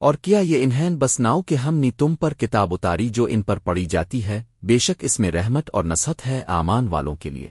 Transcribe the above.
اور کیا یہ انہین بس ناؤ کہ ہم نے تم پر کتاب اتاری جو ان پر پڑی جاتی ہے، بے شک اس میں رحمت اور نصحت ہے آمان والوں کے لیے۔